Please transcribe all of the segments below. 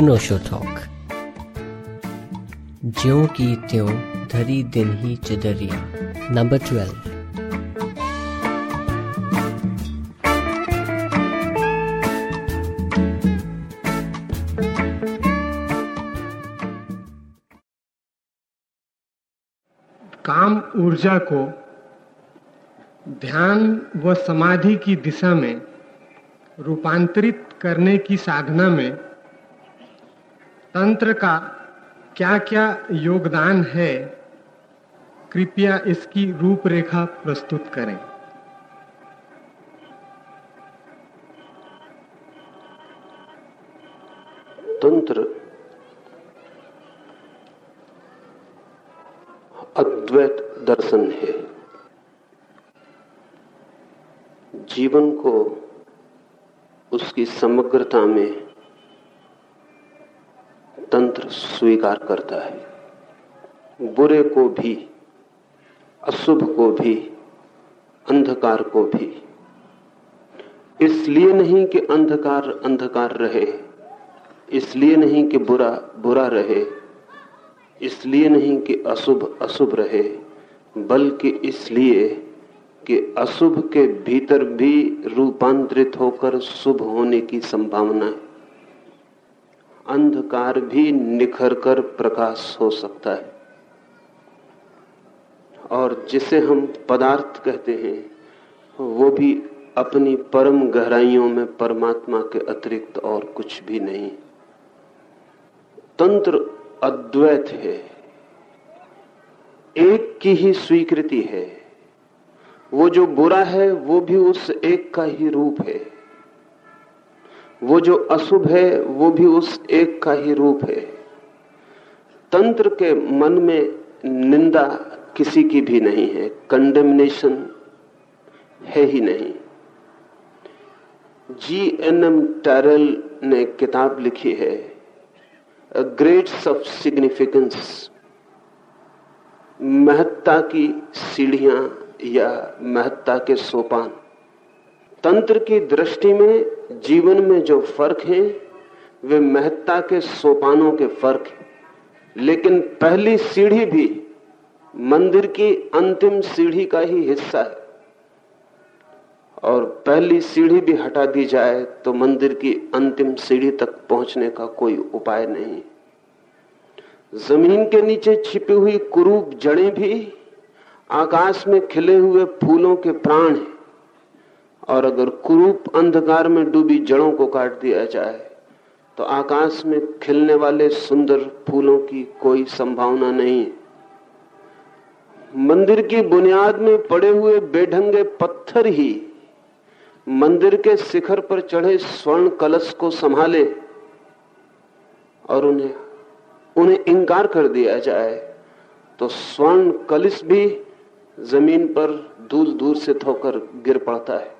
अनोशो talk ज्यो की त्यों धरी दिन ही चदरिया। Number twelve. काम ऊर्जा को ध्यान व समाधि की दिशा में रूपांतरित करने की साधना में तंत्र का क्या क्या योगदान है, कृपया इसकी रूपरेखा प्रस्तुत करें। तंत्र अद्वैत दर्शन है। जीवन को उसकी समग्रता में तंत्र स्वीकार करता है। बुरे को भी, अशुभ को भी, अंधकार को भी। इसलिए नहीं कि अंधकार अंधकार रहे, इसलिए नहीं कि बुरा बुरा रहे, इसलिए नहीं कि अशुभ अशुभ रहे, बल्कि इसलिए कि अशुभ के भीतर भी रूपांतरित होकर शुभ होने की संभावना है। अंधकार भी निखर कर प्रकाश हो सकता है। और जिसे हम पदार्थ कहते हैं, वो भी अपनी परम गहराइयों में परमात्मा के अतिरिक्त और कुछ भी नहीं। तंत्र अद्वैत है। एक की ही स्वीकृति है। वो जो बुरा है, वो भी उस एक का ही रूप है। वो जो अशुभ है, वो भी उस एक का ही रूप है। तंत्र के मन में निंदा किसी की भी नहीं है कंडेमनेशन है ही नहीं। जी एन एम टैरल ने किताब लिखी है ग्रेड्स ऑफ़ सिग्निफिकेंस महत्ता की सीढ़ियाँ या महत्ता के सोपान। तंत्र की दृष्टि में, जीवन में जो फ़र्क है, वे महत्ता के सोपानों के फ़र्क है। लेकिन पहली सीढ़ी भी मंदिर की अंतिम सीढ़ी का ही हिस्सा है। और पहली सीढ़ी भी हटा दी जाए तो मंदिर की अंतिम सीढ़ी तक पहुँचने का कोई उपाय नहीं। ज़मीन के नीचे छिपी हुई कुरूप जड़ें भी, आकाश में खिले हुए फूलों के प्राण हैं। और अगर कुरूप अंधकार में डूबी जड़ों को काट दिया जाए तो आकाश में खिलने वाले सुंदर फूलों की कोई संभावना नहीं। मंदिर की बुनियाद में पड़े हुए बेढंगे पत्थर ही मंदिर के शिखर पर चढ़े स्वर्ण कलश को संभाले और उन्हें उन्हें इंकार कर दिया जाए तो स्वर्ण कलश भी ज़मीन पर दूर दूर से थोकर गिर पड़ता है।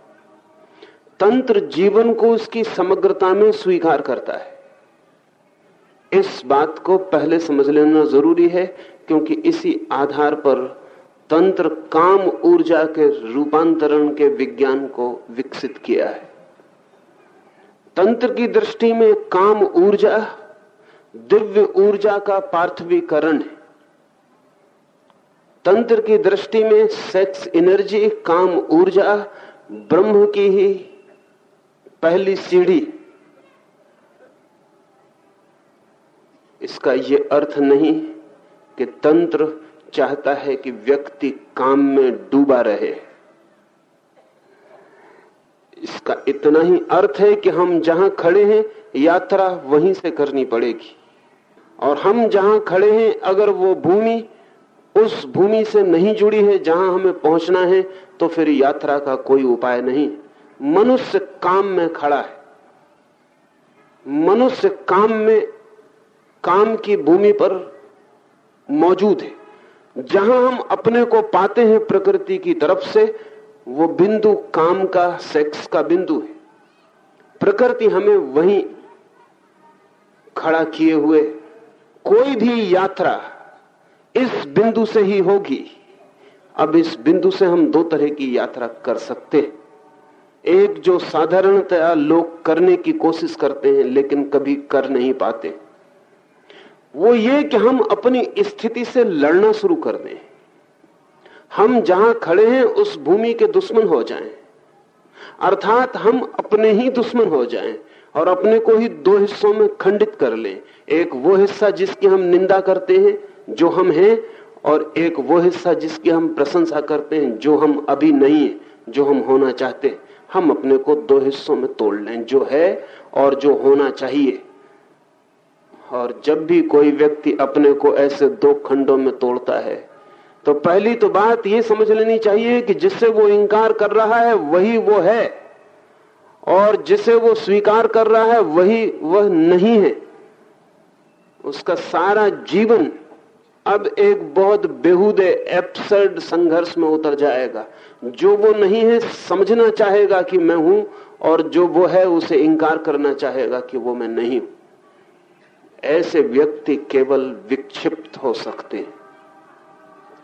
तंत्र जीवन को उसकी समग्रता में स्वीकार करता है। इस बात को पहले समझ लेना ज़रूरी है, क्योंकि इसी आधार पर तंत्र काम ऊर्जा के रूपांतरण के विज्ञान को विकसित किया है। तंत्र की दृष्टि में काम ऊर्जा, दिव्य ऊर्जा का पार्थवीकरण है। तंत्र की दृष्टि में सेक्स एनर्जी काम ऊर्जा, ब्रह्म की ही पहली सीढ़ी। इसका यह अर्थ नहीं कि तंत्र चाहता है कि व्यक्ति काम में डूबा रहे। इसका इतना ही अर्थ है कि हम जहाँ खड़े हैं, यात्रा वहीं से करनी पड़ेगी। और हम जहाँ खड़े हैं, अगर वो भूमि उस भूमि से नहीं जुड़ी है जहाँ हमें पहुँचना है तो फिर यात्रा का कोई उपाय नहीं। मनुष्य काम में खड़ा है। मनुष्य काम में, काम की भूमि पर मौजूद है। जहाँ हम अपने को पाते हैं प्रकृति की तरफ़ से, वो बिंदु काम का सेक्स का बिंदु है। प्रकृति हमें वहीं खड़ा किए हुए कोई भी यात्रा इस बिंदु से ही होगी। अब इस बिंदु से हम दो तरह की यात्रा कर सकते हैं। एक जो साधारणतया लोग करने की कोशिश करते हैं, लेकिन कभी कर नहीं पाते। वो ये कि हम अपनी स्थिति से लड़ना शुरू कर दें। हम जहाँ खड़े हैं, उस भूमि के दुश्मन हो जाएँ। अर्थात हम अपने ही दुश्मन हो जाएँ और अपने को ही दो हिस्सों में खंडित कर लें। एक वो हिस्सा जिसकी हम निंदा करते हैं, जो हम हैं, और एक वो हिस्सा जिसकी हम प्रशंसा करते हैं, जो हम अभी नहीं है, जो हम होना चाहते हैं। हम अपने को दो हिस्सों में तोड़ लें, जो है और जो होना चाहिए। और जब भी कोई व्यक्ति अपने को ऐसे दो खंडों में तोड़ता है तो पहली तो बात यह समझ लेनी चाहिए कि जिससे वो इंकार कर रहा है, वही वो है। और जिसे वो स्वीकार कर रहा है, वही वह नहीं है। उसका सारा जीवन अब एक बहुत बेहुदे एप्सर्ड संघर्ष में उतर जाएगा। जो वो नहीं है, समझना चाहेगा कि मैं हूँ, और जो वो है, उसे इंकार करना चाहेगा कि वो मैं नहीं हूँ। ऐसे व्यक्ति केवल विक्षिप्त हो सकते हैं।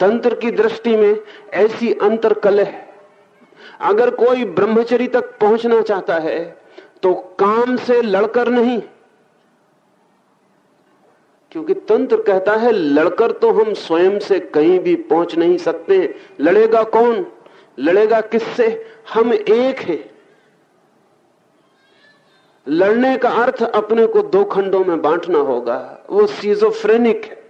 तंत्र की दृष्टि में ऐसी अंतर कलह अगर कोई ब्रह्मचरी तक पहुँचना चाहता है तो काम से लड़कर नहीं। क्योंकि तंत्र कहता है, लड़कर तो हम स्वयं से कहीं भी पहुँच नहीं सकते। लड़ेगा कौन? लड़ेगा किससे? हम एक हैं। लड़ने का अर्थ अपने को दो खंडों में बांटना होगा। वो सीजोफ्रेनिक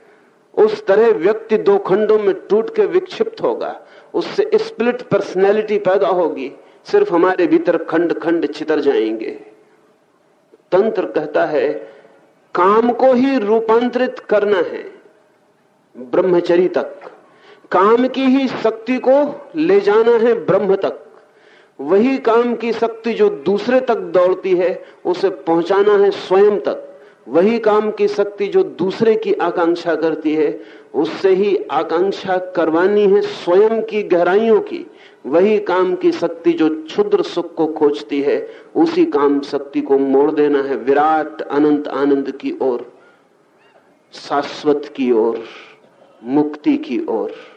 उस तरह व्यक्ति दो खंडों में टूट के विक्षिप्त होगा। उससे स्प्लिट पर्सनैलिटी पैदा होगी। सिर्फ़ हमारे भीतर खंड खंड छितर जाएँगे। तंत्र कहता है, काम को ही रूपांतरित करना है। ब्रह्मचरी तक। काम की ही शक्ति को ले जाना है ब्रह्म तक। वही काम की शक्ति जो दूसरे तक दौड़ती है, उसे पहुंचाना है स्वयं तक। वही काम की शक्ति जो दूसरे की आकांक्षा करती है, उससे ही आकांक्षा करवानी है स्वयं की गहराइयों की। वही काम की शक्ति जो क्षुद्र सुख को खोजती है, उसी काम शक्ति को मोड़ देना है विराट अनंत आनंद की ओर, शाश्वत की ओर, मुक्ति की ओर।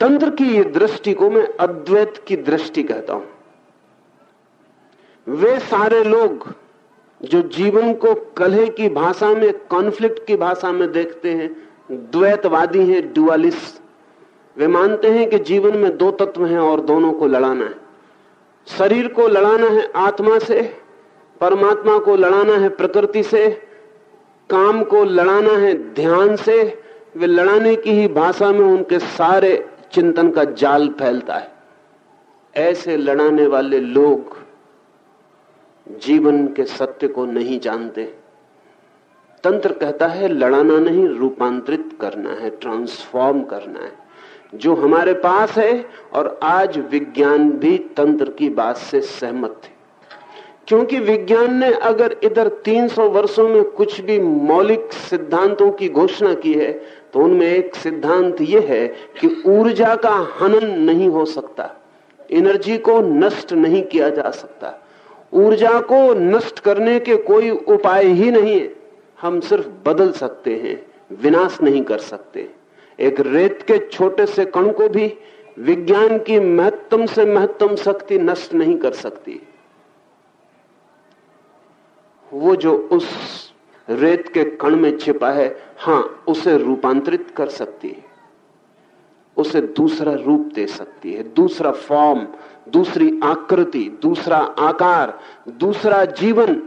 तंत्र की ये दृष्टि को मैं अद्वैत की दृष्टि कहता हूँ। वे सारे लोग जो जीवन को कलह की भाषा में कॉन्फ्लिक्ट की भाषा में देखते हैं, द्वैतवादी हैं डुअलिस्ट वे मानते हैं कि जीवन में दो तत्व हैं और दोनों को लड़ाना है। शरीर को लड़ाना है आत्मा से, परमात्मा को लड़ाना है प्रकृति से, काम को लड़ाना है ध्यान से। वे लड़ाने की ही भाषा में उनके सारे चिंतन का जाल फैलता है। ऐसे लड़ाने वाले लोग जीवन के सत्य को नहीं जानते। तंत्र कहता है, लड़ाना नहीं, रूपांतरित करना है ट्रांसफॉर्म करना है। जो हमारे पास है, और आज विज्ञान भी तंत्र की बात से सहमत थे क्योंकि विज्ञान ने अगर इधर 300 वर्षों में कुछ भी मौलिक सिद्धांतों की घोषणा की है तो उनमें एक सिद्धांत यह है कि ऊर्जा का हनन नहीं हो सकता, एनर्जी को नष्ट नहीं किया जा सकता। ऊर्जा को नष्ट करने के कोई उपाय ही नहीं है हम सिर्फ़ बदल सकते हैं, विनाश नहीं कर सकते। एक रेत के छोटे से कण को भी विज्ञान की महत्तम से महत्तम शक्ति नष्ट नहीं कर सकती। वो जो उस रेत के कण में छिपा है, हाँ, उसे रूपांतरित कर सकती है। उसे दूसरा रूप दे सकती है, दूसरा फॉर्म दूसरी आकृति, दूसरा आकार, दूसरा जीवन,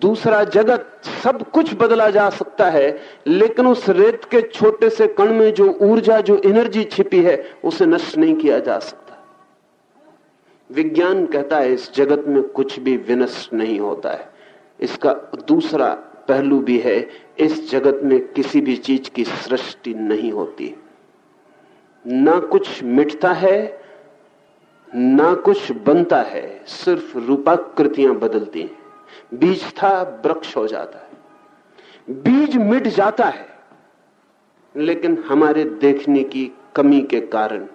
दूसरा जगत, सब कुछ बदला जा सकता है, लेकिन उस रेत के छोटे से कण में जो ऊर्जा, जो एनर्जी छिपी है, उसे नष्ट नहीं किया जा सकता। विज्ञान कहता है, इस जगत में कुछ भी विनष्ट नहीं होता है। इसका दूसरा पहलू भी है, इस जगत में किसी भी चीज़ की सृष्टि नहीं होती। ना कुछ मिटता है, ना कुछ बनता है, सिर्फ़ रूपाकृतियाँ बदलती हैं। बीज था, वृक्ष हो जाता है। बीज मिट जाता है, लेकिन हमारे देखने की कमी के कारण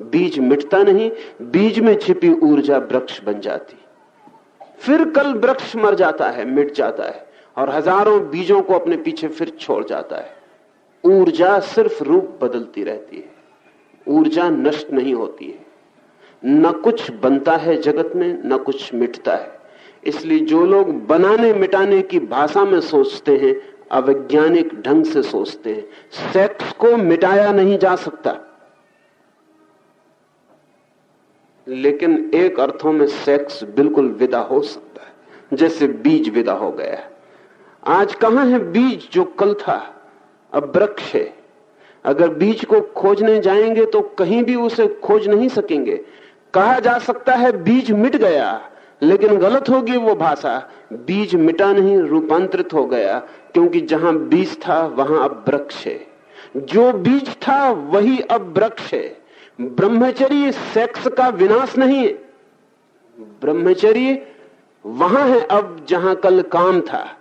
बीज मिटता नहीं, बीज में छिपी ऊर्जा वृक्ष बन जाती। फिर कल वृक्ष मर जाता है, मिट जाता है। और हज़ारों बीजों को अपने पीछे फिर छोड़ जाता है। ऊर्जा सिर्फ़ रूप बदलती रहती है। ऊर्जा नष्ट नहीं होती है। न कुछ बनता है जगत में, न कुछ मिटता है। इसलिए जो लोग बनाने मिटाने की भाषा में सोचते हैं, अवैज्ञानिक ढंग से सोचते हैं, सेक्स को मिटाया नहीं जा सकता। लेकिन एक अर्थों में सेक्स बिल्कुल विदा हो सकता है, जैसे बीज विदा हो गया आज कहाँ है बीज जो कल था, अब वृक्ष है। अगर बीज को खोजने जाएँगे तो कहीं भी उसे खोज नहीं सकेंगे। कहा जा सकता है बीज मिट गया, लेकिन गलत होगी वो भाषा। बीज मिटा नहीं, रूपांतरित हो गया, क्योंकि जहाँ बीज था, वहाँ अब वृक्ष है। जो बीज था, वही अब वृक्ष है। ब्रह्मचर्य सेक्स का विनाश नहीं है। ब्रह्मचर्य वहाँ है अब जहाँ कल काम था।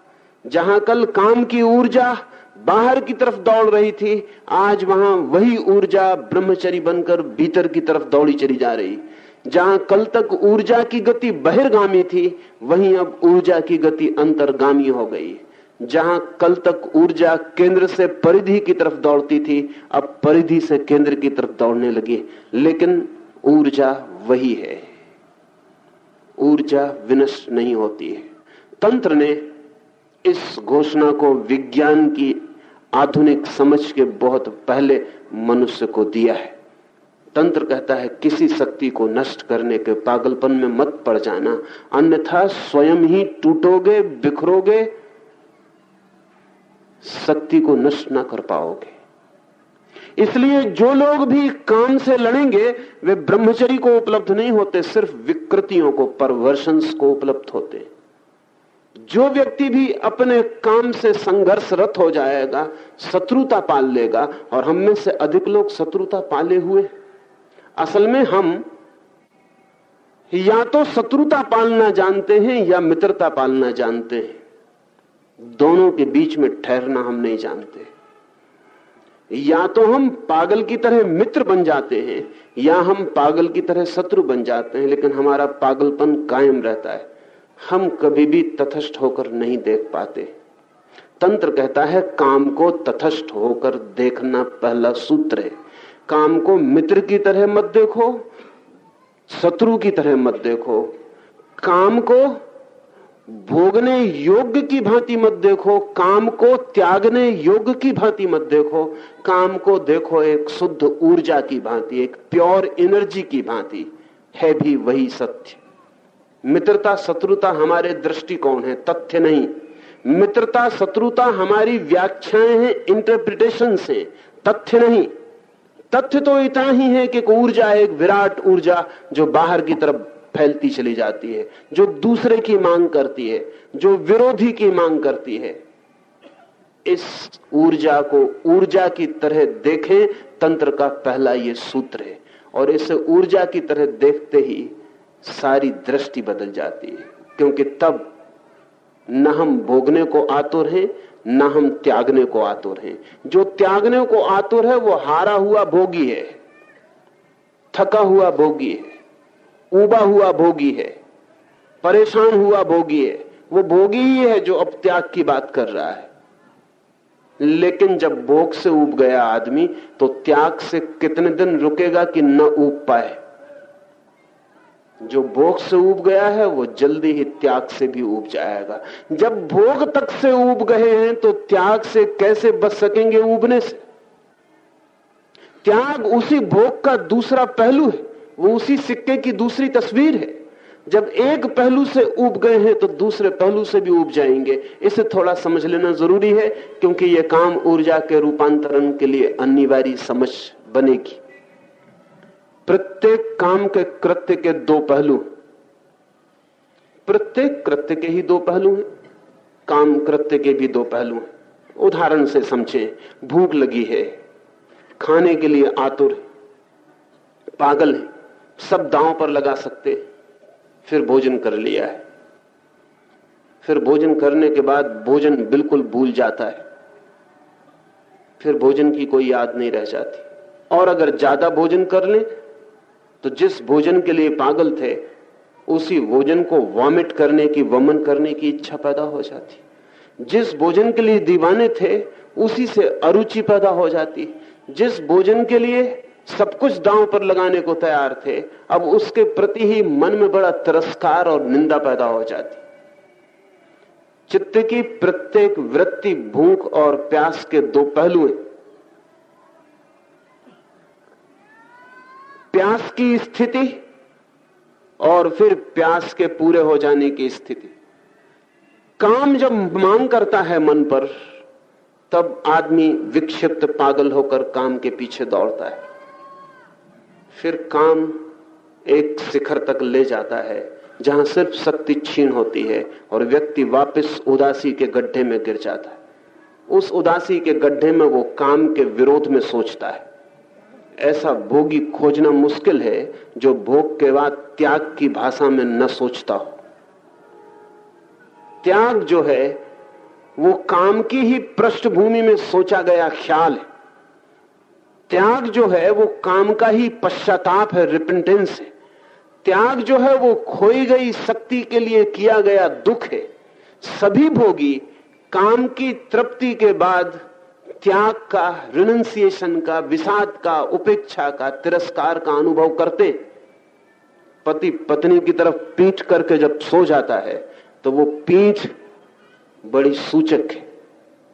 जहाँ कल काम की ऊर्जा बाहर की तरफ़ दौड़ रही थी, आज वहाँ वही ऊर्जा ब्रह्मचरी बनकर भीतर की तरफ़ दौड़ी चली जा रही। जहाँ कल तक ऊर्जा की गति बहिर्गामी थी, वहीं अब ऊर्जा की गति अंतर्गामी हो गई। जहाँ कल तक ऊर्जा केंद्र से परिधि की तरफ़ दौड़ती थी, अब परिधि से केंद्र की तरफ़ दौड़ने लगी। लेकिन ऊर्जा वही है। ऊर्जा विनष्ट नहीं होती है। तंत्र ने इस घोषणा को विज्ञान की आधुनिक समझ के बहुत पहले मनुष्य को दिया है। तंत्र कहता है, किसी शक्ति को नष्ट करने के पागलपन में मत पड़ जाना, अन्यथा स्वयं ही टूटोगे, बिखरोगे, शक्ति को नष्ट ना कर पाओगे। इसलिए जो लोग भी काम से लड़ेंगे, वे ब्रह्मचरी को उपलब्ध नहीं होते, सिर्फ़ विकृतियों को परवर्शंस को उपलब्ध होते। जो व्यक्ति भी अपने काम से संघर्षरत हो जाएगा, शत्रुता पाल लेगा, और हम में से अधिक लोग शत्रुता पाले हुए। असल में हम या तो शत्रुता पालना जानते हैं या मित्रता पालना जानते हैं। दोनों के बीच में ठहरना हम नहीं जानते। या तो हम पागल की तरह मित्र बन जाते हैं, या हम पागल की तरह शत्रु बन जाते हैं, लेकिन हमारा पागलपन कायम रहता है। हम कभी भी तथस्थ होकर नहीं देख पाते। तंत्र कहता है, काम को तथस्थ होकर देखना पहला सूत्र है। काम को मित्र की तरह मत देखो, शत्रु की तरह मत देखो। काम को भोगने योग्य की भांति मत देखो, काम को त्यागने योग्य की भांति मत देखो। काम को देखो एक शुद्ध ऊर्जा की भांति, एक प्योर एनर्जी की भांति, है भी वही सत्य। मित्रता शत्रुता हमारे दृष्टिकोण है, तथ्य नहीं। मित्रता शत्रुता हमारी व्याख्याएँ हैं इंटरप्रिटेशन से, तथ्य नहीं। तथ्य तो इतना ही है कि एक ऊर्जा, एक विराट ऊर्जा जो बाहर की तरफ़ फैलती चली जाती है, जो दूसरे की मांग करती है, जो विरोधी की मांग करती है। इस ऊर्जा को ऊर्जा की तरह देखें, तंत्र का पहला ये सूत्र है। और इसे ऊर्जा की तरह देखते ही सारी दृष्टि बदल जाती है। क्योंकि तब न हम भोगने को आतुर हैं, न हम त्यागने को आतुर हैं। जो त्यागने को आतुर है, वो हारा हुआ भोगी है, थका हुआ भोगी है उबा हुआ भोगी है, परेशान हुआ भोगी है। वो भोगी ही है जो अब त्याग की बात कर रहा है। लेकिन जब भोग से उब गया आदमी तो त्याग से कितने दिन रुकेगा कि न उब पाए? जो भोग से उब गया है, वो जल्दी ही त्याग से भी उब जाएगा। जब भोग तक से उब गए हैं तो त्याग से कैसे बच सकेंगे उबने से? त्याग उसी भोग का दूसरा पहलू है। वो उसी सिक्के की दूसरी तस्वीर है। जब एक पहलू से उब गए हैं तो दूसरे पहलू से भी उब जाएँगे। इसे थोड़ा समझ लेना ज़रूरी है, क्योंकि यह काम ऊर्जा के रूपांतरण के लिए अनिवार्य समझ बनेगी। प्रत्येक काम के कृत्य के दो पहलू प्रत्येक कृत्य के ही दो पहलू हैं, काम कृत्य के भी दो पहलू हैं। उदाहरण से समझें, भूख लगी है, खाने के लिए आतुर है, पागल है, सब दांव पर लगा सकते फिर भोजन कर लिया है। फिर भोजन करने के बाद भोजन बिल्कुल भूल जाता है, फिर भोजन की कोई याद नहीं रह जाती। और अगर ज़्यादा भोजन कर ले तो जिस भोजन के लिए पागल थे, उसी भोजन को वॉमिट करने की, वमन करने की इच्छा पैदा हो जाती। जिस भोजन के लिए दीवाने थे, उसी से अरुचि पैदा हो जाती। जिस भोजन के लिए सब कुछ दांव पर लगाने को तैयार थे, अब उसके प्रति ही मन में बड़ा तिरस्कार और निंदा पैदा हो जाती। चित्त की प्रत्येक वृत्ति, भूख और प्यास के दो पहलू हैं। प्यास की स्थिति और फिर प्यास के पूरे हो जाने की स्थिति। काम जब मांग करता है मन पर, तब आदमी विक्षिप्त पागल होकर काम के पीछे दौड़ता है। फिर काम एक शिखर तक ले जाता है, जहाँ सिर्फ़ शक्ति छीन होती है और व्यक्ति वापस उदासी के गड्ढे में गिर जाता है। उस उदासी के गड्ढे में वो काम के विरोध में सोचता है। ऐसा भोगी खोजना मुश्किल है जो भोग के बाद त्याग की भाषा में न सोचता हो। त्याग जो है, वो काम की ही पृष्ठभूमि में सोचा गया ख्याल है। त्याग जो है, वो काम का ही पश्चाताप है रिपेंटेंस है। त्याग जो है, वो खोई गई शक्ति के लिए किया गया दुख है। सभी भोगी काम की तृप्ति के बाद त्याग का रिनंसिएशन का, विषाद का, उपेक्षा का, तिरस्कार का अनुभव करते, पति पत्नी की तरफ़ पीठ करके जब सो जाता है तो वो पीठ बड़ी सूचक है।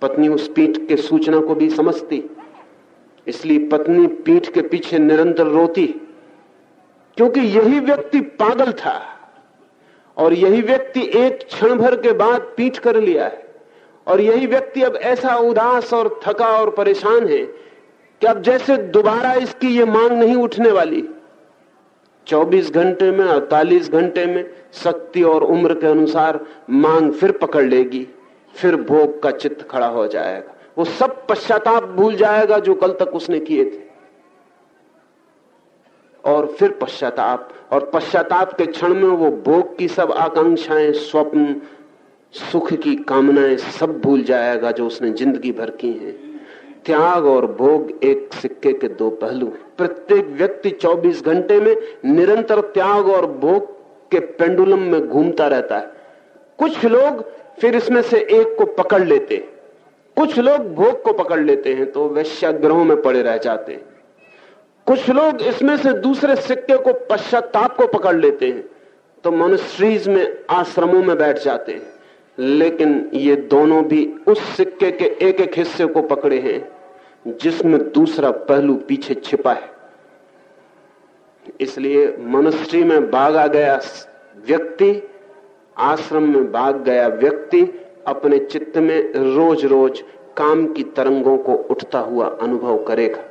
पत्नी उस पीठ के सूचना को भी समझती, इसलिए पत्नी पीठ के पीछे निरंतर रोती, क्योंकि यही व्यक्ति पागल था, और यही व्यक्ति एक क्षण भर के बाद पीठ कर लिया है। और यही व्यक्ति अब ऐसा उदास और थका और परेशान है कि अब जैसे दोबारा इसकी ये मांग नहीं उठने वाली। 24 घंटे में 48 घंटे में शक्ति और उम्र के अनुसार मांग फिर पकड़ लेगी, फिर भोग का चित्त खड़ा हो जाएगा। वो सब पश्चाताप भूल जाएगा जो कल तक उसने किए थे। और फिर पश्चाताप, और पश्चाताप के क्षण में वो भोग की सब आकांक्षाएँ, स्वप्न सुख की कामनाएँ सब भूल जाएगा जो उसने ज़िंदगी भर की हैं। त्याग और भोग एक सिक्के के दो पहलू प्रत्येक व्यक्ति 24 घंटे में निरंतर त्याग और भोग के पेंडुलम में घूमता रहता है। कुछ लोग फिर इसमें से एक को पकड़ लेते कुछ लोग भोग को पकड़ लेते हैं तो वैश्याग्रहों में पड़े रह जाते हैं। कुछ लोग इसमें से दूसरे सिक्के को पश्चाताप को पकड़ लेते हैं। तो मनुष्रीज में आश्रमों में बैठ जाते हैं। लेकिन ये दोनों भी उस सिक्के के एक एक हिस्से को पकड़े हैं, जिसमें दूसरा पहलू पीछे छिपा है। इसलिए मनुष्य में भागा गया व्यक्ति, आश्रम में भाग गया व्यक्ति अपने चित्त में रोज रोज काम की तरंगों को उठता हुआ अनुभव करेगा।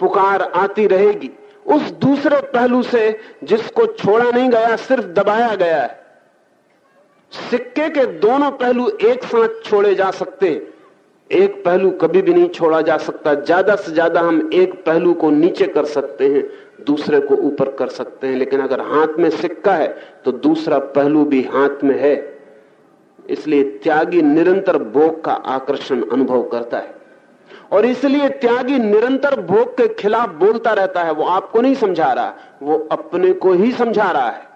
पुकार आती रहेगी। उस दूसरे पहलू से जिसको छोड़ा नहीं गया, सिर्फ़ दबाया गया है। सिक्के के दोनों पहलू एक साथ छोड़े जा सकते, एक पहलू कभी भी नहीं छोड़ा जा सकता। ज़्यादा से ज़्यादा हम एक पहलू को नीचे कर सकते हैं, दूसरे को ऊपर कर सकते हैं। लेकिन अगर हाथ में सिक्का है तो दूसरा पहलू भी हाथ में है। इसलिए त्यागी निरंतर भोग का आकर्षण अनुभव करता है। और इसलिए त्यागी निरंतर भोग के खिलाफ बोलता रहता है। वो आपको नहीं समझा रहा, वो अपने को ही समझा रहा है।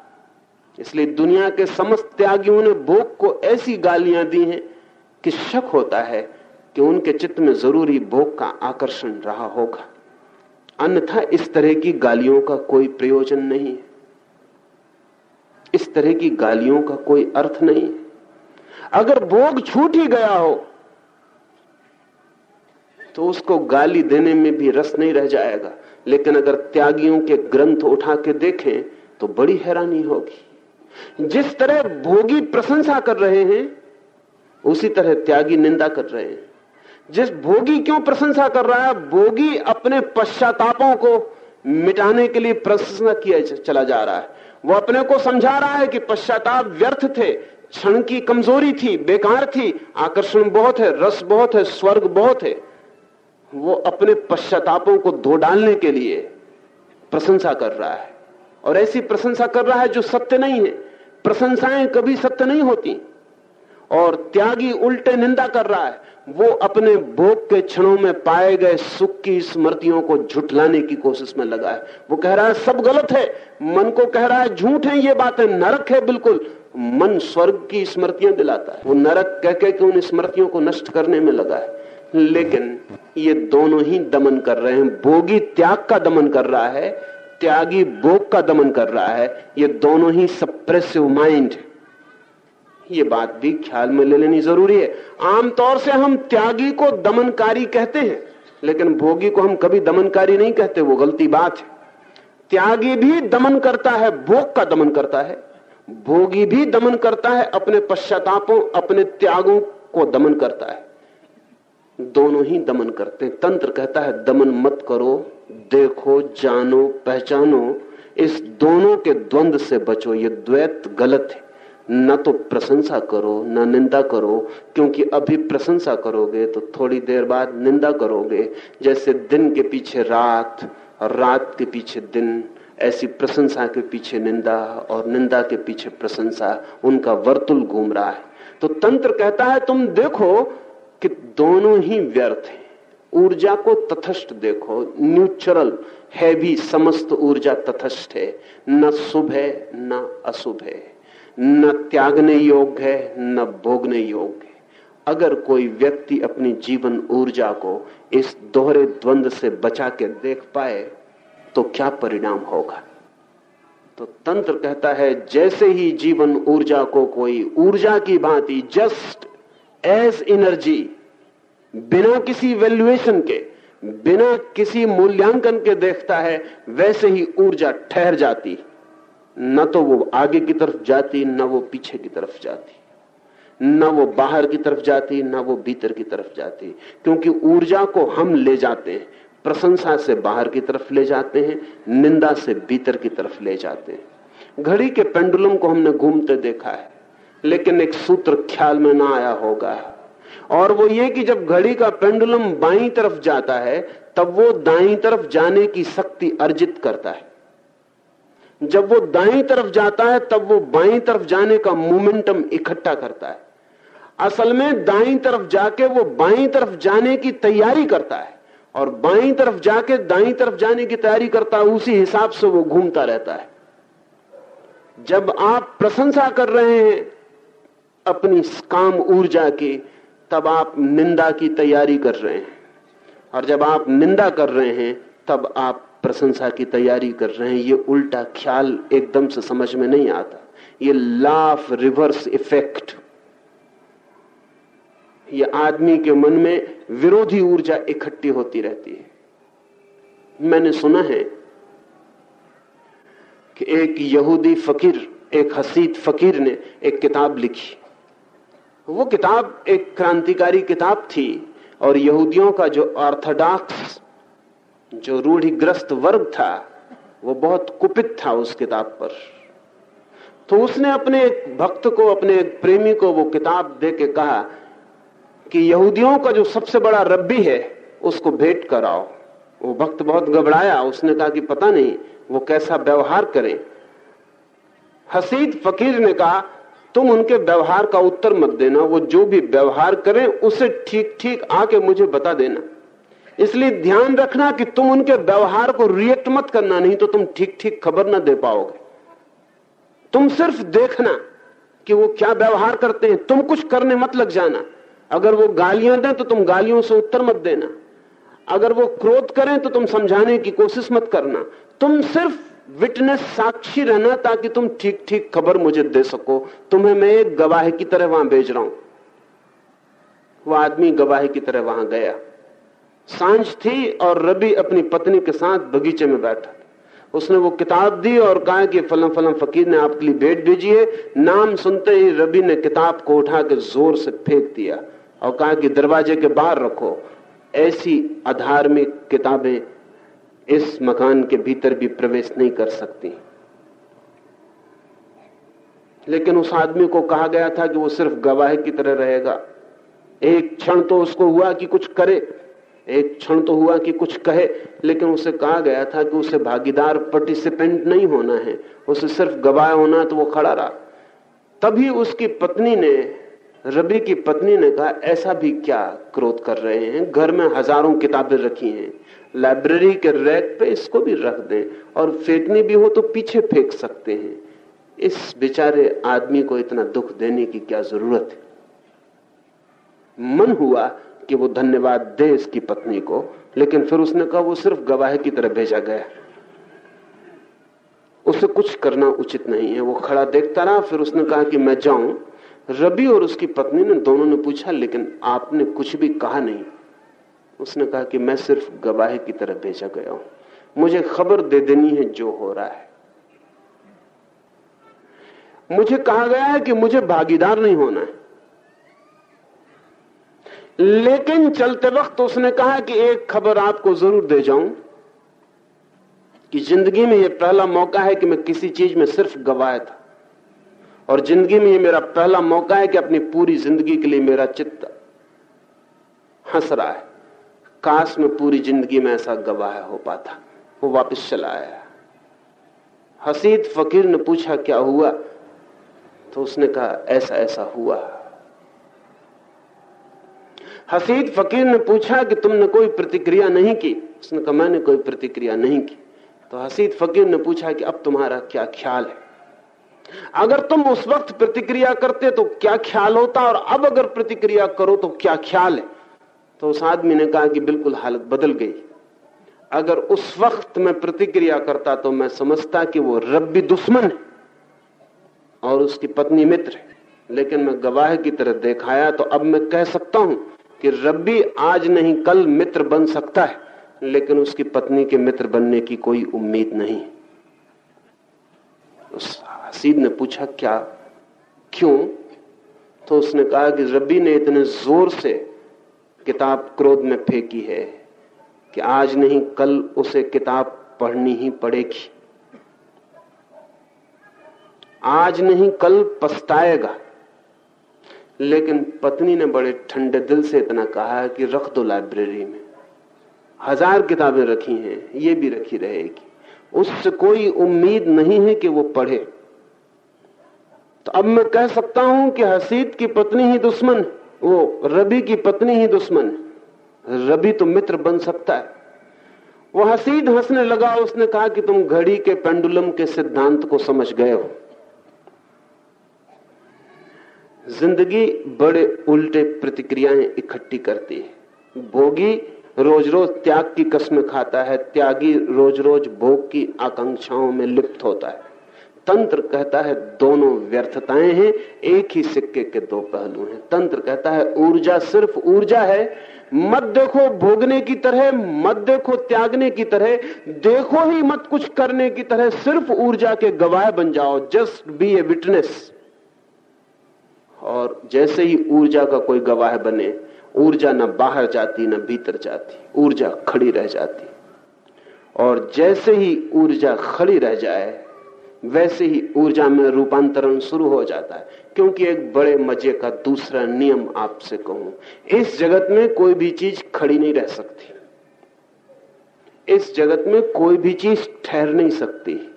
इसलिए दुनिया के समस्त त्यागियों ने भोग को ऐसी गालियाँ दी हैं कि शक होता है कि उनके चित्त में ज़रूरी भोग का आकर्षण रहा होगा। अन्यथा इस तरह की गालियों का कोई प्रयोजन नहीं है। इस तरह की गालियों का कोई अर्थ नहीं है। अगर भोग छूट ही गया हो तो उसको गाली देने में भी रस नहीं रह जाएगा। लेकिन अगर त्यागियों के ग्रंथ उठा के देखें तो बड़ी हैरानी होगी। जिस तरह भोगी प्रशंसा कर रहे हैं, उसी तरह त्यागी निंदा कर रहे हैं। जिस भोगी क्यों प्रशंसा कर रहा है, भोगी अपने पश्चातापों को मिटाने के लिए प्रशंसा किया चला जा रहा है। वो अपने को समझा रहा है कि पश्चाताप व्यर्थ थे, क्षण की कमज़ोरी थी, बेकार थी, आकर्षण बहुत है, रस बहुत है, स्वर्ग बहुत है। वो अपने पश्चातापों को धो डालने के लिए प्रशंसा कर रहा है। और ऐसी प्रशंसा कर रहा है जो सत्य नहीं है। प्रशंसाएँ कभी सत्य नहीं होती। और त्यागी उल्टे निंदा कर रहा है। वो अपने भोग के क्षणों में पाए गए सुख की स्मृतियों को झुठलाने की कोशिश में लगा है। वो कह रहा है, सब गलत है। मन को कह रहा है, झूठ है, ये बातें नरक है बिल्कुल। मन स्वर्ग की स्मृतियाँ दिलाता है। वो नरक कह के उन स्मृतियों को नष्ट करने में लगा है। लेकिन ये दोनों ही दमन कर रहे हैं। भोगी त्याग का दमन कर रहा है। त्यागी भोग का दमन कर रहा है। ये दोनों ही सप्रेसिव माइंड ये बात भी ख्याल में ले लेनी ज़रूरी है। आमतौर से हम त्यागी को दमनकारी कहते हैं, लेकिन भोगी को हम कभी दमनकारी नहीं कहते, वो गलती बात है। त्यागी भी दमन करता है, भोग का दमन करता है। भोगी भी दमन करता है, अपने पश्चातापों, अपने त्यागों को दमन करता है। दोनों ही दमन करते हैं। तंत्र कहता है, दमन मत करो, देखो, जानो, पहचानो, इस दोनों के द्वंद से बचो। ये द्वैत गलत है। न तो प्रशंसा करो, न निंदा करो, क्योंकि अभी प्रशंसा करोगे तो थोड़ी देर बाद निंदा करोगे। जैसे दिन के पीछे रात और रात के पीछे दिन, ऐसी प्रशंसा के पीछे निंदा और निंदा के पीछे प्रशंसा, उनका वर्तुल घूम रहा है। तो तंत्र कहता है, तुम देखो कि दोनों ही व्यर्थ हैं। ऊर्जा को तथस्थ देखो न्यूट्रल है भी समस्त ऊर्जा तथस्थ है। न शुभ है, न अशुभ है। न त्यागने योग्य है, न भोगने योग्य है। अगर कोई व्यक्ति अपनी जीवन ऊर्जा को इस दोहरे द्वंद से बचा के देख पाए तो क्या परिणाम होगा? तो तंत्र कहता है, जैसे ही जीवन ऊर्जा को कोई ऊर्जा की भांति जस्ट एज एनर्जी बिना किसी वैल्यूएशन के, बिना किसी मूल्यांकन के देखता है, वैसे ही ऊर्जा ठहर जाती न तो वो आगे की तरफ़ जाती, न वो पीछे की तरफ़ जाती। न वो बाहर की तरफ़ जाती, न वो भीतर की तरफ़ जाती। क्योंकि ऊर्जा को हम ले जाते हैं, प्रशंसा से बाहर की तरफ़ ले जाते हैं, निंदा से भीतर की तरफ़ ले जाते हैं। घड़ी के पेंडुलम को हमने घूमते देखा है। लेकिन एक सूत्र ख्याल में ना आया होगा। और वो ये कि जब घड़ी का पेंडुलम बाई तरफ़ जाता है, तब वो दाई तरफ़ जाने की शक्ति अर्जित करता है। जब वो दाई तरफ़ जाता है, तब वो बाई तरफ़ जाने का मोमेंटम इकट्ठा करता है। असल में दाई तरफ़ जाके वो बाई तरफ़ जाने की तैयारी करता है, और बाई तरफ़ जाके दाई तरफ़ जाने की तैयारी करता है उसी हिसाब से वो घूमता रहता है। जब आप प्रशंसा कर रहे हैं अपनी काम ऊर्जा की, तब आप निंदा की तैयारी कर रहे हैं। और जब आप निंदा कर रहे हैं, तब आप प्रशंसा की तैयारी कर रहे हैं। ये उल्टा ख्याल एकदम से समझ में नहीं आता। ये लाफ रिवर्स इफ़ेक्ट ये आदमी के मन में विरोधी ऊर्जा इकट्ठी होती रहती है। मैंने सुना है कि एक यहूदी फकीर, एक हसीद फकीर ने एक किताब लिखी। वो किताब एक क्रांतिकारी किताब थी और यहूदियों का जो ऑर्थोडॉक्स, जो रूढ़िग्रस्त वर्ग था, वो बहुत कुपित था उस किताब पर। तो उसने अपने एक भक्त को, अपने एक प्रेमी को वो किताब दे के कहा कि यहूदियों का जो सबसे बड़ा रब्बी है, उसको भेंट कराओ। वो भक्त बहुत घबराया। उसने कहा कि पता नहीं वो कैसा व्यवहार करें। हसीद फकीर ने कहा तुम उनके व्यवहार का उत्तर मत देना, वो जो भी व्यवहार करें, उसे ठीक ठीक आके मुझे बता देना। इसलिए ध्यान रखना कि तुम उनके व्यवहार को रिएक्ट मत करना, नहीं तो तुम ठीक ठीक खबर ना दे पाओगे। तुम सिर्फ़ देखना कि वो क्या व्यवहार करते हैं, तुम कुछ करने मत लग जाना। अगर वो गालियाँ दें तो तुम गालियों से उत्तर मत देना। अगर वो क्रोध करें तो तुम समझाने की कोशिश मत करना। तुम सिर्फ़ विटनेस साक्षी रहना ताकि तुम ठीक ठीक खबर मुझे दे सको। तुम्हें मैं एक गवाह की तरह वहाँ भेज रहा हूँ। वो आदमी गवाह की तरह वहाँ गया। साँझ थी और रवि अपनी पत्नी के साथ बगीचे में बैठा। उसने वो किताब दी और कहा कि फलम फलम फकीर ने आपके लिए भेंट भेजी है। नाम सुनते ही रवि ने किताब को उठा के ज़ोर से फेंक दिया और कहा कि दरवाजे के बाहर रखो। ऐसी अधार्मिक किताबें इस मकान के भीतर भी प्रवेश नहीं कर सकती। लेकिन उस आदमी को कहा गया था कि वो सिर्फ़ गवाह की तरह रहेगा। एक क्षण तो उसको हुआ कि कुछ करे, एक क्षण तो हुआ कि कुछ कहे, लेकिन उसे कहा गया था कि उसे भागीदार पार्टिसिपेंट नहीं होना है। उसे सिर्फ़ गवाह होना तो वो खड़ा रहा। तभी उसकी पत्नी ने रबी की पत्नी ने कहा, ऐसा भी क्या क्रोध कर रहे हैं? घर में हज़ारों किताबें रखी हैं। लाइब्रेरी के रैक पे इसको भी रख दें और फेंकनी भी हो तो पीछे फेंक सकते हैं। इस बेचारे आदमी को इतना दुख देने की क्या ज़रूरत है? मन हुआ कि वो धन्यवाद दे इसकी पत्नी को, लेकिन फिर उसने कहा, वो सिर्फ़ गवाह की तरह भेजा गया। उसे कुछ करना उचित नहीं है। वो खड़ा देखता रहा, फिर उसने कहा कि मैं जाऊँ रवि और उसकी पत्नी ने दोनों ने पूछा, लेकिन आपने कुछ भी कहा नहीं? उसने कहा कि मैं सिर्फ़ गवाह की तरह भेजा गया हूँ। मुझे खबर दे देनी है जो हो रहा है। मुझे कहा गया है कि मुझे भागीदार नहीं होना है। लेकिन चलते वक्त उसने कहा कि एक खबर आपको ज़रूर दे जाऊँ कि ज़िंदगी में यह पहला मौका है कि मैं किसी चीज़ में सिर्फ़ गवाह था। और ज़िंदगी में यह मेरा पहला मौका है कि अपनी पूरी ज़िंदगी के लिए मेरा चित्त हंस रहा है। काश में पूरी ज़िंदगी में ऐसा गवाह हो पाता, वो वापस चला आया। हसीद फकीर ने पूछा, क्या हुआ? तो उसने कहा, ऐसा ऐसा हुआ। हसीद फकीर ने पूछा कि तुमने कोई प्रतिक्रिया नहीं की? उसने कहा, मैंने कोई प्रतिक्रिया नहीं की। तो हसीद फकीर ने पूछा कि अब तुम्हारा क्या ख्याल है? अगर तुम उस वक्त प्रतिक्रिया करते तो क्या ख्याल होता और अब अगर प्रतिक्रिया करो तो क्या ख्याल है? तो उस आदमी ने कहा कि बिल्कुल हालत बदल गई। अगर उस वक्त मैं प्रतिक्रिया करता तो मैं समझता कि वो रब्बी दुश्मन है और उसकी पत्नी मित्र है। लेकिन मैं गवाह की तरह देखाया तो अब मैं कह सकता हूँ कि रब्बी आज नहीं, कल मित्र बन सकता है, लेकिन उसकी पत्नी के मित्र बनने की कोई उम्मीद नहीं। उस हसीद ने पूछा, क्या? क्यों? तो उसने कहा कि रबी ने इतने ज़ोर से किताब क्रोध में फेंकी है कि आज नहीं, कल उसे किताब पढ़नी ही पड़ेगी। आज नहीं, कल पछताएगा। लेकिन पत्नी ने बड़े ठंडे दिल से इतना कहा कि रख दो लाइब्रेरी में। हज़ार किताबें रखी हैं, ये भी रखी रहेगी। उससे कोई उम्मीद नहीं है कि वो पढ़े। तो अब मैं कह सकता हूँ कि हसीद की पत्नी ही दुश्मन, वो रबी की पत्नी ही दुश्मन। रबी तो मित्र बन सकता है। वो हसीद हंसने लगा, उसने कहा कि तुम घड़ी के पेंडुलम के सिद्धांत को समझ गए हो। ज़िंदगी बड़े उल्टे प्रतिक्रियाएँ इकट्ठी करती है। भोगी रोज रोज त्याग की कस्में खाता है, त्यागी रोज रोज भोग की आकांक्षाओं में लिप्त होता है। तंत्र कहता है दोनों व्यर्थताएँ हैं, एक ही सिक्के के दो पहलू हैं। तंत्र कहता है ऊर्जा सिर्फ़ ऊर्जा है, मत देखो भोगने की तरह, मत देखो त्यागने की तरह, देखो ही मत कुछ करने की तरह, सिर्फ़ ऊर्जा के गवाह बन जाओ, जस्ट बी ए विटनेस और जैसे ही ऊर्जा का कोई गवाह बने, ऊर्जा न बाहर जाती, न भीतर जाती, ऊर्जा खड़ी रह जाती। और जैसे ही ऊर्जा खड़ी रह जाए वैसे ही ऊर्जा में रूपांतरण शुरू हो जाता है। क्योंकि एक बड़े मज़े का दूसरा नियम आपसे कहूँ, इस जगत में कोई भी चीज़ खड़ी नहीं रह सकती। इस जगत में कोई भी चीज़ ठहर नहीं सकती।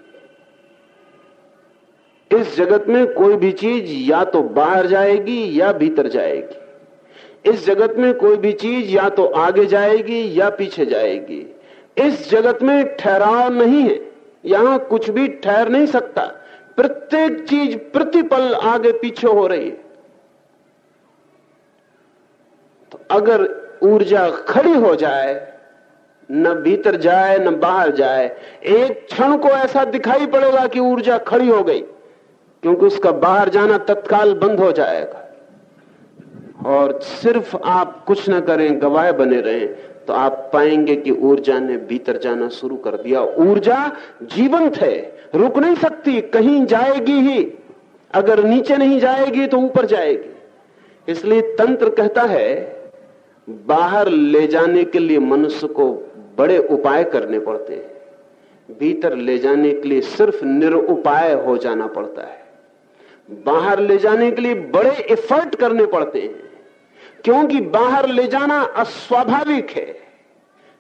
इस जगत में कोई भी चीज़ या तो बाहर जाएगी या भीतर जाएगी। इस जगत में कोई भी चीज़ या तो आगे जाएगी या पीछे जाएगी। इस जगत में ठहराव नहीं है। यहाँ कुछ भी ठहर नहीं सकता। प्रत्येक चीज़ प्रतिपल आगे पीछे हो रही है। तो अगर ऊर्जा खड़ी हो जाए, न भीतर जाए, न बाहर जाए, एक क्षण को ऐसा दिखाई पड़ेगा कि ऊर्जा खड़ी हो गई, क्योंकि उसका बाहर जाना तत्काल बंद हो जाएगा। और सिर्फ़ आप कुछ ना करें, गवाह बने रहें। तो आप पाएँगे कि ऊर्जा ने भीतर जाना शुरू कर दिया। ऊर्जा जीवंत है, रुक नहीं सकती, कहीं जाएगी ही। अगर नीचे नहीं जाएगी तो ऊपर जाएगी। इसलिए तंत्र कहता है, बाहर ले जाने के लिए मनुष्य को बड़े उपाय करने पड़ते हैं। भीतर ले जाने के लिए सिर्फ़ निरुपाय हो जाना पड़ता है। बाहर ले जाने के लिए बड़े एफर्ट करने पड़ते हैं। क्योंकि बाहर ले जाना अस्वाभाविक है।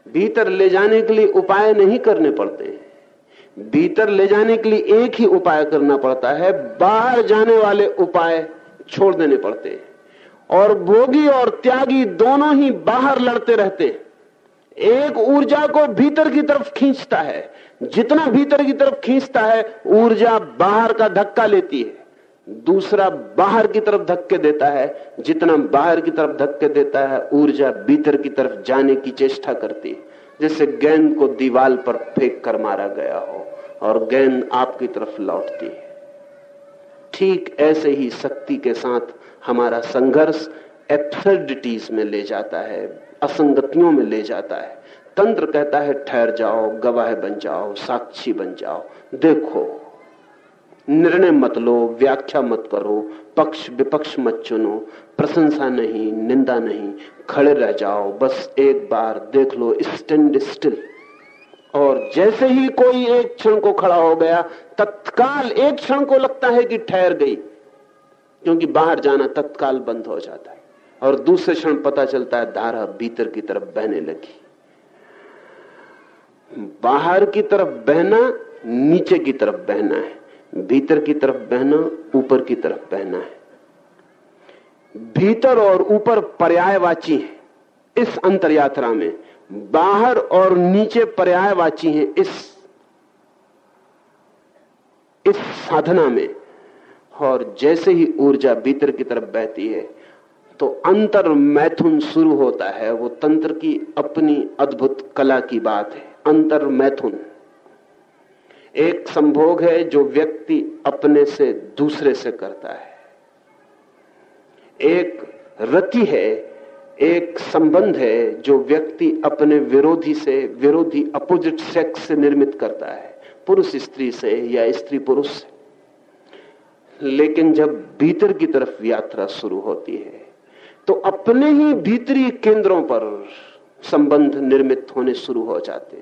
भीतर ले जाने के लिए उपाय नहीं करने पड़ते। भीतर ले जाने के लिए एक ही उपाय करना पड़ता है। बाहर जाने वाले उपाय छोड़ देने पड़ते। और भोगी और त्यागी दोनों ही बाहर लड़ते रहते। एक ऊर्जा को भीतर की तरफ़ खींचता है। जितना भीतर की तरफ़ खींचता है, ऊर्जा बाहर का धक्का लेती है। दूसरा बाहर की तरफ़ धक्के देता है, जितना बाहर की तरफ़ धक्के देता है, ऊर्जा भीतर की तरफ़ जाने की चेष्टा करती है। जैसे गेंद को दीवाल पर फेंक कर मारा गया हो, और गेंद आपकी तरफ़ लौटती है। ठीक ऐसे ही शक्ति के साथ हमारा संघर्ष एब्सर्डिटीज में ले जाता है, असंगतियों में ले जाता है। तंत्र कहता है, ठहर जाओ, गवाह बन जाओ, साक्षी बन जाओ, देखो। निर्णय मत लो, व्याख्या मत करो, पक्ष विपक्ष मत चुनो, प्रशंसा नहीं, निंदा नहीं, खड़े रह जाओ, बस एक बार देख लो स्टैंड स्टिल और जैसे ही कोई एक क्षण को खड़ा हो गया, तत्काल एक क्षण को लगता है कि ठहर गई, क्योंकि बाहर जाना तत्काल बंद हो जाता है। और दूसरे क्षण पता चलता है, धारा भीतर की तरफ़ बहने लगी। बाहर की तरफ़ बहना, नीचे की तरफ़ बहना है। भीतर की तरफ़ बहना, ऊपर की तरफ़ बहना है। भीतर और ऊपर पर्यायवाची है, इस अंतर यात्रा में। बाहर और नीचे पर्यायवाची हैं, इस इस साधना में। और जैसे ही ऊर्जा भीतर की तरफ़ बहती है तो अंतर मैथुन शुरू होता है। वो तंत्र की अपनी अद्भुत कला की बात है। अंतर मैथुन। एक संभोग है जो व्यक्ति अपने से दूसरे से करता है। एक रति है, एक संबंध है जो व्यक्ति अपने विरोधी से, विरोधी अपोजिट सेक्स से निर्मित करता है, पुरुष स्त्री से या स्त्री पुरुष से। लेकिन जब भीतर की तरफ़ यात्रा शुरू होती है तो अपने ही भीतरी केंद्रों पर संबंध निर्मित होने शुरू हो जाते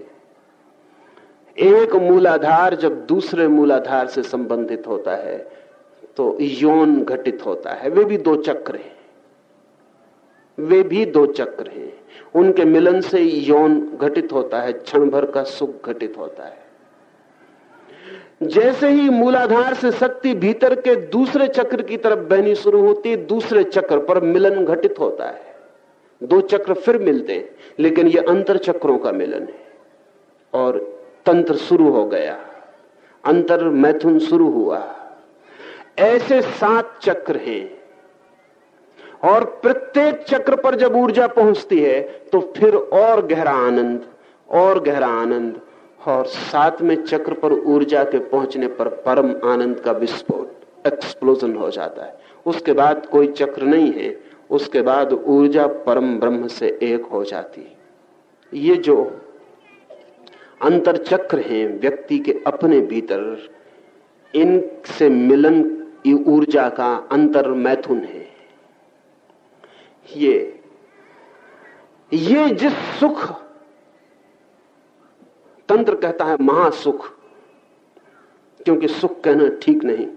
एक मूलाधार जब दूसरे मूलाधार से संबंधित होता है तो यौन घटित होता है। वे भी दो चक्र हैं। वे भी दो चक्र हैं। उनके मिलन से यौन घटित होता है, क्षण भर का सुख घटित होता है। जैसे ही मूलाधार से शक्ति भीतर के दूसरे चक्र की तरफ़ बहनी शुरू होती, दूसरे चक्र पर मिलन घटित होता है। दो चक्र फिर मिलते हैं, लेकिन यह अंतर चक्रों का मिलन है। और तंत्र शुरू हो गया। अंतर मैथुन शुरू हुआ। ऐसे सात चक्र हैं। और प्रत्येक चक्र पर जब ऊर्जा पहुँचती है तो फिर और गहरा आनंद, और गहरा आनंद, और में चक्र पर ऊर्जा के पहुँचने पर परम आनंद का विस्फोट एक्सप्लोजन हो जाता है। उसके बाद कोई चक्र नहीं है। उसके बाद ऊर्जा परम ब्रह्म से एक हो जाती है। ये जो अंतर चक्र हैं व्यक्ति के अपने भीतर। इनसे मिलन ऊर्जा का अंतर मैथुन है। ये ये जिस सुख तंत्र कहता है महासुख, क्योंकि सुख कहना ठीक नहीं।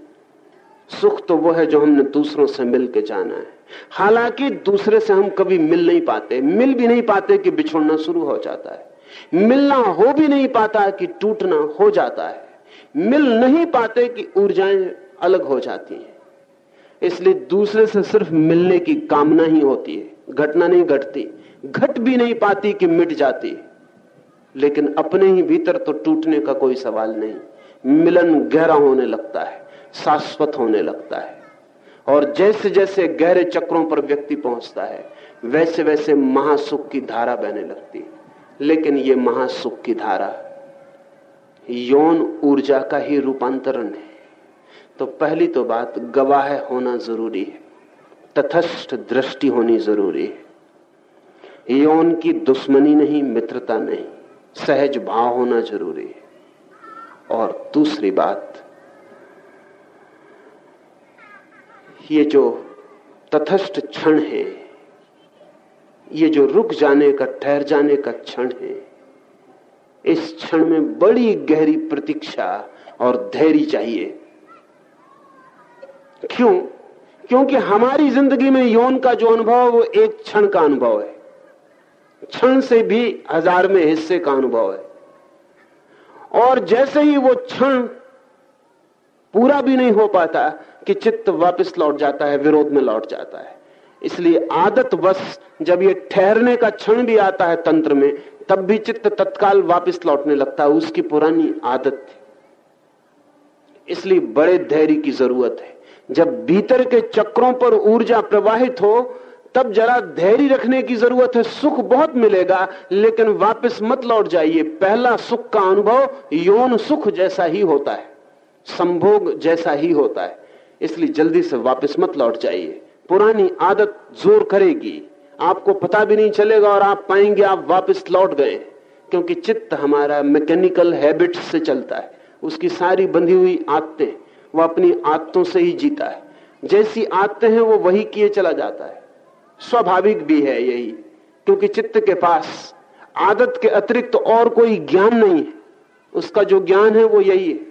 सुख तो वो है जो हमने दूसरों से मिल के जाना है। हालाँकि दूसरे से हम कभी मिल नहीं पाते। मिल भी नहीं पाते कि बिछोड़ना शुरू हो जाता है। मिलना हो भी नहीं पाता कि टूटना हो जाता है। मिल नहीं पाते कि ऊर्जाएँ अलग हो जाती हैं। इसलिए दूसरे से सिर्फ़ मिलने की कामना ही होती है। घटना नहीं घटती। घट भी नहीं पाती कि मिट जाती। लेकिन अपने ही भीतर तो टूटने का कोई सवाल नहीं। मिलन गहरा होने लगता है, शाश्वत होने लगता है। और जैसे जैसे गहरे चक्रों पर व्यक्ति पहुँचता है, वैसे वैसे महासुख की धारा बहने लगती लेकिन ये महासुख की धारा, यौन ऊर्जा का ही रूपांतरण है। तो पहली तो बात, गवाह होना ज़रूरी है, तथस्थ दृष्टि होनी ज़रूरी है। यौन की दुश्मनी नहीं, मित्रता नहीं, सहज भाव होना ज़रूरी है। और दूसरी बात, ये जो तथस्थ क्षण है ये जो रुक जाने का, ठहर जाने का क्षण है, इस क्षण में बड़ी गहरी प्रतीक्षा और धैर्य चाहिए। क्यों? क्योंकि हमारी ज़िंदगी में यौन का जो अनुभव है, वो एक क्षण का अनुभव है। क्षण से भी हज़ार में हिस्से का अनुभव है। और जैसे ही वो क्षण पूरा भी नहीं हो पाता कि चित्त वापस लौट जाता है, विरोध में लौट जाता है। इसलिए आदत बस जब ये ठहरने का क्षण भी आता है तंत्र में, तब भी चित्त तत्काल वापस लौटने लगता है। उसकी पुरानी आदत थी। इसलिए बड़े धैर्य की ज़रूरत है। जब भीतर के चक्रों पर ऊर्जा प्रवाहित हो, तब जरा धैर्य रखने की ज़रूरत है। सुख बहुत मिलेगा, लेकिन वापस मत लौट जाइए। पहला सुख का अनुभव यौन सुख जैसा ही होता है, संभोग जैसा ही होता है। इसलिए जल्दी से वापस मत लौट जाइए। पुरानी आदत ज़ोर करेगी। आपको पता भी नहीं चलेगा और आप पाएँगे आप वापस लौट गए, क्योंकि चित्त हमारा मैकेनिकल हैबिट से चलता है। उसकी सारी बंधी हुई आदतें, वो अपनी आदतों से ही जीता है। जैसी आदतें हैं, वो वही किए चला जाता है। स्वाभाविक भी है यही, क्योंकि चित्त के पास आदत के अतिरिक्त तो और कोई ज्ञान नहीं है। उसका जो ज्ञान है, वो यही है।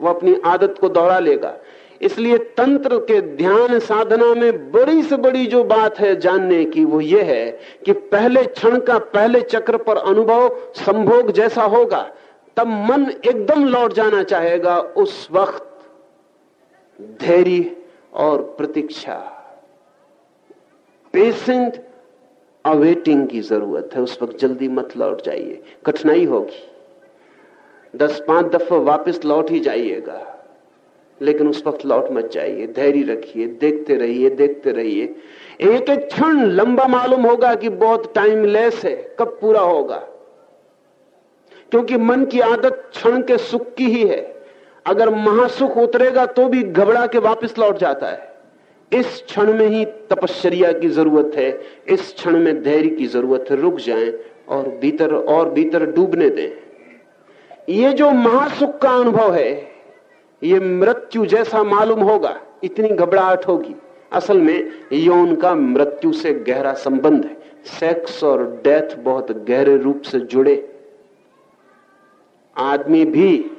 वो अपनी आदत को दोहरा लेगा। इसलिए तंत्र के ध्यान साधना में बड़ी से बड़ी जो बात है जानने की, वो ये है कि पहले क्षण का पहले चक्र पर अनुभव संभोग जैसा होगा, तब मन एकदम लौट जाना चाहेगा उस वक्त। धैर्य और प्रतीक्षा। पेशेंट अवेटिंग की ज़रूरत है, उस वक्त जल्दी मत लौट जाइए, कठिनाई होगी। दस पाँच दफ़ा वापस लौट ही जाइएगा। लेकिन उस वक्त लौट मत जाइए, धैर्य रखिए, देखते रहिए देखते रहिए। एक एक क्षण लंबा मालूम होगा कि बहुत टाइम लेस है, कब पूरा होगा। क्योंकि मन की आदत क्षण के सुख की ही है। अगर महासुख उतरेगा तो भी घबरा के वापस लौट जाता है। इस क्षण में ही तपश्चर्या की ज़रूरत है, इस क्षण में धैर्य की ज़रूरत है। रुक जाएँ और भीतर और भीतर डूबने दें। ये जो महासुख का अनुभव है ये मृत्यु जैसा मालूम होगा, इतनी घबराहट होगी। असल में यौन का मृत्यु से गहरा संबंध है। सेक्स और डेथ बहुत गहरे रूप से जुड़े। आदमी भी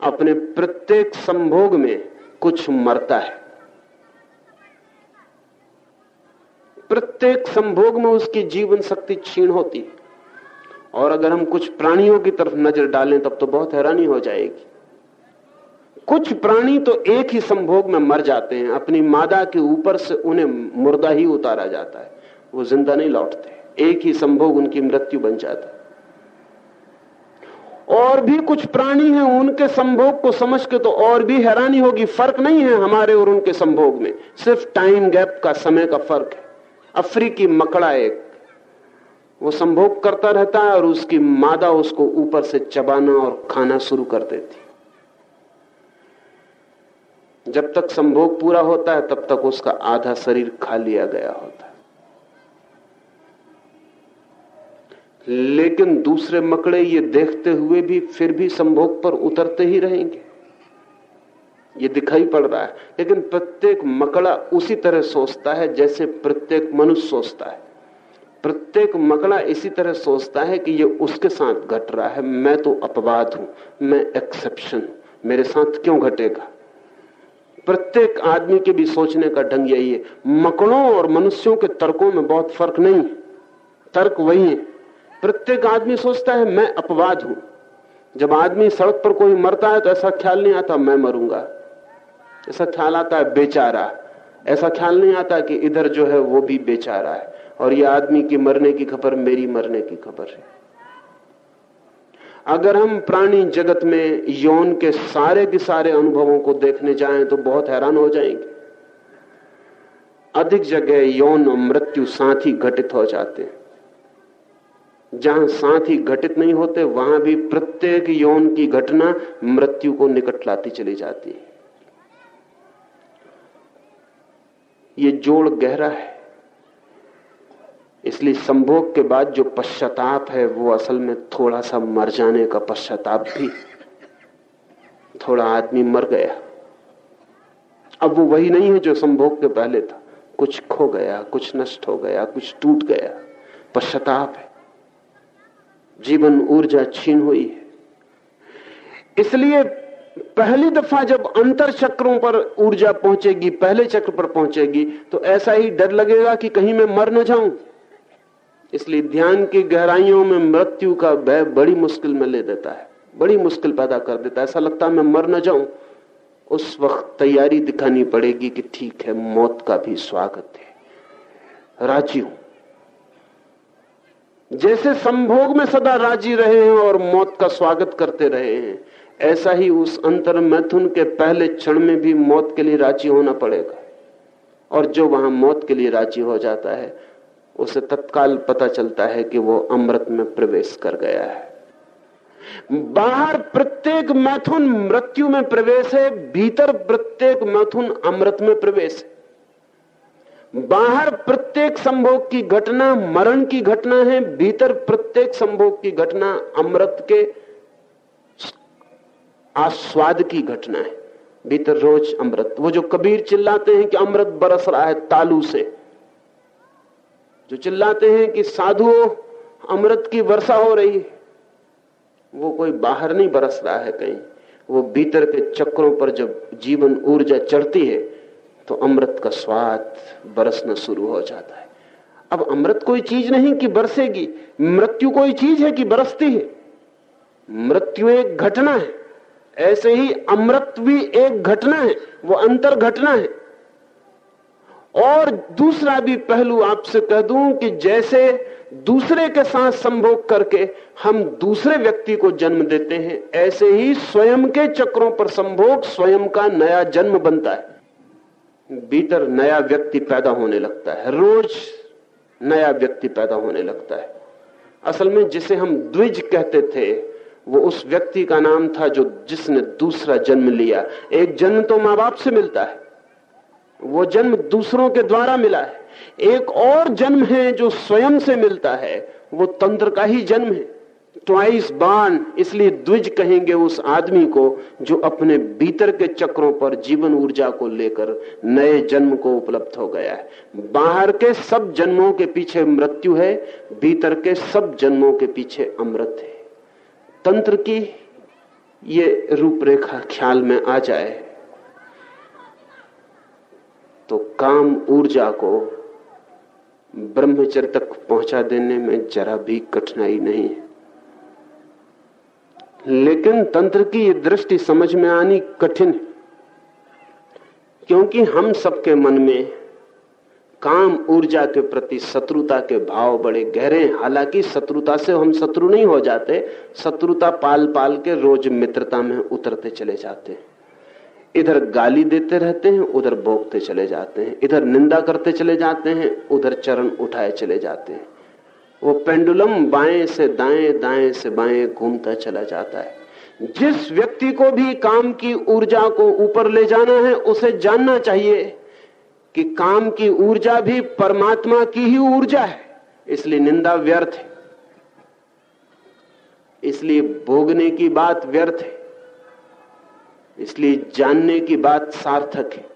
अपने प्रत्येक संभोग में कुछ मरता है। प्रत्येक संभोग में उसकी जीवन शक्ति क्षीण होती है। और अगर हम कुछ प्राणियों की तरफ़ नज़र डालें, तब तो बहुत हैरानी हो जाएगी। कुछ प्राणी तो एक ही संभोग में मर जाते हैं। अपनी मादा के ऊपर से उन्हें मुर्दा ही उतारा जाता है। वो ज़िंदा नहीं लौटते। एक ही संभोग उनकी मृत्यु बन जाता है। और भी कुछ प्राणी हैं उनके संभोग को समझ के तो और भी हैरानी होगी। फ़र्क नहीं है हमारे और उनके संभोग में। सिर्फ़ टाइम गैप का, समय का फ़र्क है। अफ्रीकी मकड़ा एक, वो संभोग करता रहता है और उसकी मादा उसको ऊपर से चबाना और खाना शुरू कर देती जब तक संभोग पूरा होता है, तब तक उसका आधा शरीर खा लिया गया होता है। लेकिन दूसरे मकड़े ये देखते हुए भी फिर भी संभोग पर उतरते ही रहेंगे। ये दिखाई पड़ रहा है। लेकिन प्रत्येक मकड़ा उसी तरह सोचता है जैसे प्रत्येक मनुष्य सोचता है। प्रत्येक मकड़ा इसी तरह सोचता है कि ये उसके साथ घट रहा है। मैं तो अपवाद हूँ, मैं एक्सेप्शन मेरे साथ क्यों घटेगा? प्रत्येक आदमी के भी सोचने का ढंग यही है। मकड़ों और मनुष्यों के तर्कों में बहुत फ़र्क नहीं। तर्क वही है। प्रत्येक आदमी सोचता है, मैं अपवाद हूँ। जब आदमी सड़क पर कोई मरता है तो ऐसा ख्याल नहीं आता, मैं मरूँगा। ऐसा ख्याल आता है, बेचारा। ऐसा ख्याल नहीं आता कि इधर जो है, वो भी बेचारा है। और ये आदमी के मरने की खबर मेरी मरने की खबर है। अगर हम प्राणी जगत में यौन के सारे के सारे अनुभवों को देखने जाएँ तो बहुत हैरान हो जाएँगे। अधिक जगह यौन और मृत्यु साथ ही घटित हो जाते हैं। जहाँ साथ ही घटित नहीं होते, वहाँ भी प्रत्येक यौन की घटना मृत्यु को निकट लाती चली जाती है। ये जोड़ गहरा है। इसलिए संभोग के बाद जो पश्चाताप है, वो असल में थोड़ा सा मर जाने का पश्चाताप भी थोड़ा आदमी मर गया। अब वो वही नहीं है जो संभोग के पहले था। कुछ खो गया, कुछ नष्ट हो गया, कुछ टूट गया। पश्चाताप है। जीवन ऊर्जा छीन हुई है। इसलिए पहली दफ़ा जब अंतर चक्रों पर ऊर्जा पहुंचेगी, पहले चक्र पर पहुंचेगी तो ऐसा ही डर लगेगा कि कहीं मैं मर न जाऊँ। इसलिए ध्यान की गहराइयों में मृत्यु का भय बड़ी मुश्किल में ले देता है, बड़ी मुश्किल पैदा कर देता है। ऐसा लगता है मैं मर न जाऊँ। उस वक्त तैयारी दिखानी पड़ेगी कि ठीक है, मौत का भी स्वागत है। राज़ी हूँ। जैसे संभोग में सदा राज़ी रहे हैं और मौत का स्वागत करते रहे हैं, ऐसा ही उस अंतर मैथुन के पहले क्षण में भी मौत के लिए राज़ी होना पड़ेगा। और जो वहाँ मौत के लिए राज़ी हो जाता है उसे तत्काल पता चलता है कि वो अमृत में प्रवेश कर गया है। बाहर प्रत्येक मैथुन मृत्यु में प्रवेश है, भीतर प्रत्येक मैथुन अमृत में प्रवेश है। बाहर प्रत्येक संभोग की घटना मरण की घटना है, भीतर प्रत्येक संभोग की घटना अमृत के आस्वाद की घटना है। भीतर रोज अमृत। वो जो कबीर चिल्लाते हैं कि अमृत बरस रहा है तालू से। जो चिल्लाते हैं कि साधुओं, अमृत की वर्षा हो रही वो कोई बाहर नहीं बरस रहा है कहीं। वो भीतर के चक्रों पर जब जीवन ऊर्जा चढ़ती है तो अमृत का स्वाद बरसना शुरू हो जाता है। अब अमृत कोई चीज़ नहीं कि बरसेगी। मृत्यु कोई चीज़ है कि बरसती है। मृत्यु एक घटना है। ऐसे ही अमृत भी एक घटना है। वो अंतर घटना है। और दूसरा भी पहलू आपसे कह दूँ कि जैसे दूसरे के साथ संभोग करके हम दूसरे व्यक्ति को जन्म देते हैं, ऐसे ही स्वयं के चक्रों पर संभोग स्वयं का नया जन्म बनता है। भीतर नया व्यक्ति पैदा होने लगता है, रोज नया व्यक्ति पैदा होने लगता है। असल में जिसे हम द्विज कहते थे, वो उस व्यक्ति का नाम था जो जिसने दूसरा जन्म लिया। एक जन्म तो माँ बाप से मिलता है वो जन्म दूसरों के द्वारा मिला है। एक और जन्म है जो स्वयं से मिलता है, वो तंत्र का ही जन्म है। ट्वाइस बाण इसलिए द्विज कहेंगे उस आदमी को जो अपने भीतर के चक्रों पर जीवन ऊर्जा को लेकर नए जन्म को उपलब्ध हो गया है। बाहर के सब जन्मों के पीछे मृत्यु है, भीतर के सब जन्मों के पीछे अमृत है। तंत्र की ये रूपरेखा ख्याल में आ जाए। तो काम ऊर्जा को ब्रह्मचर्य तक पहुँचा देने में जरा भी कठिनाई नहीं है। लेकिन तंत्र की ये दृष्टि समझ में आनी कठिन क्योंकि हम सबके मन में काम ऊर्जा के प्रति शत्रुता के भाव बड़े गहरे हैं। हालाँकि शत्रुता से हम शत्रु नहीं हो जाते, शत्रुता पाल पाल के रोज मित्रता में उतरते चले जाते हैं। इधर गाली देते रहते हैं, उधर बोकते चले जाते हैं। इधर निंदा करते चले जाते हैं, उधर चरण उठाए चले जाते हैं। वो पेंडुलम बाएँ से दाएँ दाएँ से बाएँ घूमता चला जाता है। जिस व्यक्ति को भी काम की ऊर्जा को ऊपर ले जाना है, उसे जानना चाहिए कि काम की ऊर्जा भी परमात्मा की ही ऊर्जा है। इसलिए निंदा व्यर्थ है। इसलिए भोगने की बात व्यर्थ है। इसलिए जानने की बात सार्थक है।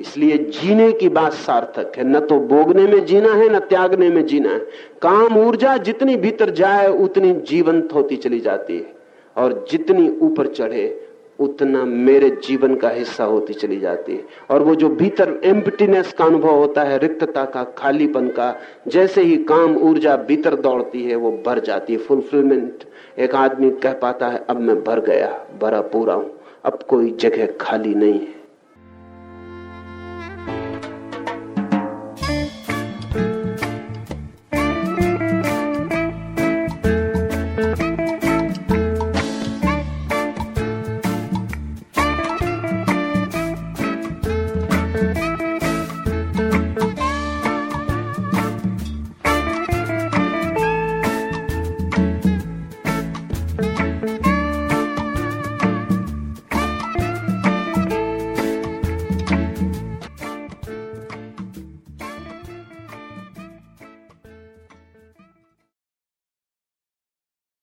इसलिए जीने की बात सार्थक है। न तो भोगने में जीना है, न त्यागने में जीना है। काम ऊर्जा जितनी भीतर जाए, उतनी जीवंत होती चली जाती है। और जितनी ऊपर चढ़े, उतना मेरे जीवन का हिस्सा होती चली जाती है। और वो जो भीतर एम्पटीनेस का अनुभव होता है, रिक्तता का, खालीपन का, जैसे ही काम ऊर्जा भीतर दौड़ती है, वो भर जाती है। फुलफिलमेंट एक आदमी कह पाता है, अब मैं भर गया, भरा पूरा हूँ। अब कोई जगह खाली नहीं है।